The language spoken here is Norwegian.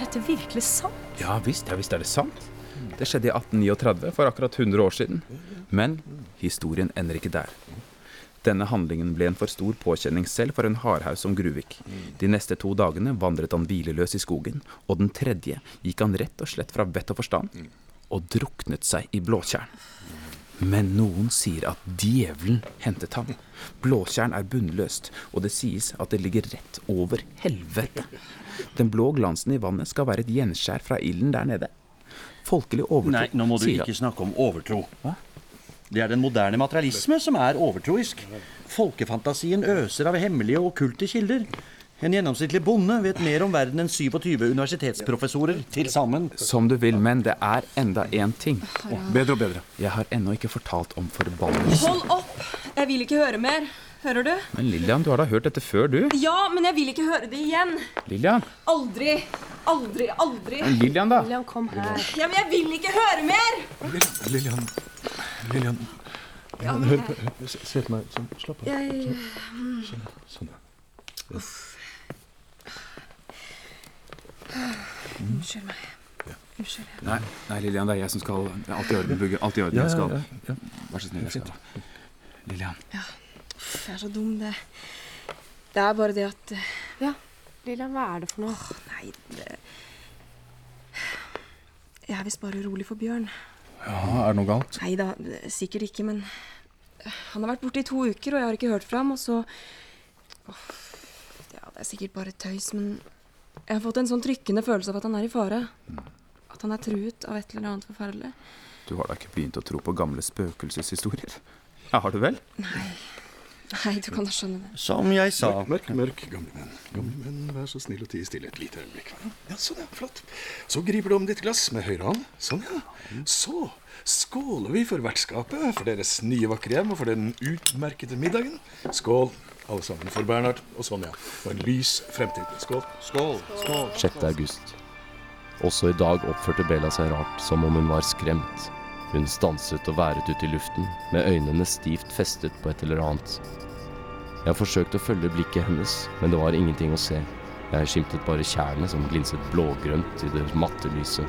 Er dette virkelig sant? Ja visst, ja visst er det sant. Det skjedde i 1839, for akkurat 100 år siden. Men historien ender ikke der. Denne handlingen ble en for stor påkjenning selv for en hardhaus som Gruvik. De neste to dagene vandret han hvileløs i skogen, og den tredje gikk han rett og slett fra vett og forstand og druknet seg i Blåtjern. Men noen sier at djevelen hentet ham. Blåtjern er bunnløst, og det sies at det ligger rett over helvete. Den blå glansen i vannet skal være et gjenskjær fra ilden der nede. Folkelig overtro Nei, nå må du ikke snakke om overtro. Hva? Det er den moderne materialisme som er overtroisk. Folkefantasien øser av hemmelige og okkulte kilder. En gjennomsnittlig bonde vet mer om verden enn 27 universitetsprofessorer til sammen. Som du vil, men det er enda én ting. Bedre og bedre. Jeg har ennå ikke fortalt om forbannelsen. Hold opp! Jeg vil ikke høre mer. Hører du? Men Lillian, du har da hørt dette før, du? Ja, men jeg vil ikke høre det igjen. Lillian? Aldri. Aldri, aldri. Men Lillian, da? Lillian, kom her. Ja, men jeg vil ikke høre mer! Lillian Lillian Ja, men på- hør, se, se på meg. Sånn, slapp av. jeg Sånn, ja. Unnskyld meg. Unnskyld. Nei, nei, Lillian, det er jeg som skal Det er alt i orden, Bugge. Alt i orden. Ja, Jeg skal. Vær så snill, jeg skal Lillian. Ja. Uff, Jeg er så dum, det. Det er bare det at Ja, Lillian, hva er det for noe? Åh, nei, det Jeg er visst bare urolig for Bjørn. Ja, er det noe galt? Nei da, sikkert ikke, men Han har vært borte i to uker, og jeg har ikke hørt fra ham, og så er sikkert bare tøys, men jeg har fått en sånn trykkende følelse av at han er i fare. At han er truet av et eller annet forferdelig. Du har da ikke begynt å tro på gamle spøkelseshistorier? Ja, har du vel? Nei, du kan da skjønne det. Som jeg sa. Mørk, mørk, gamle menn. Gamle menn, vær så snill å tie stille et lite øyeblikk. Ja, sånn, ja. Flott. Så griper du om ditt glass med høyre hånd. Sånn, ja. Så skåler vi for vertskapet, for deres nye vakre hjem og for den utmerkede middagen. Skål, alle sammen, for Bernhard og Sonja. Og en lys fremtid. Skål. Skål. Skål. 6. august. Også i dag oppførte Bella seg rart, som om hun var skremt. Hun stanset og været ut i luften, med øynene stivt festet på et eller annet. Jeg forsøkte å følge blikket hennes, men det var ingenting å se. Jeg skimtet bare tjernet som glinset blågrønt i det matte lyset.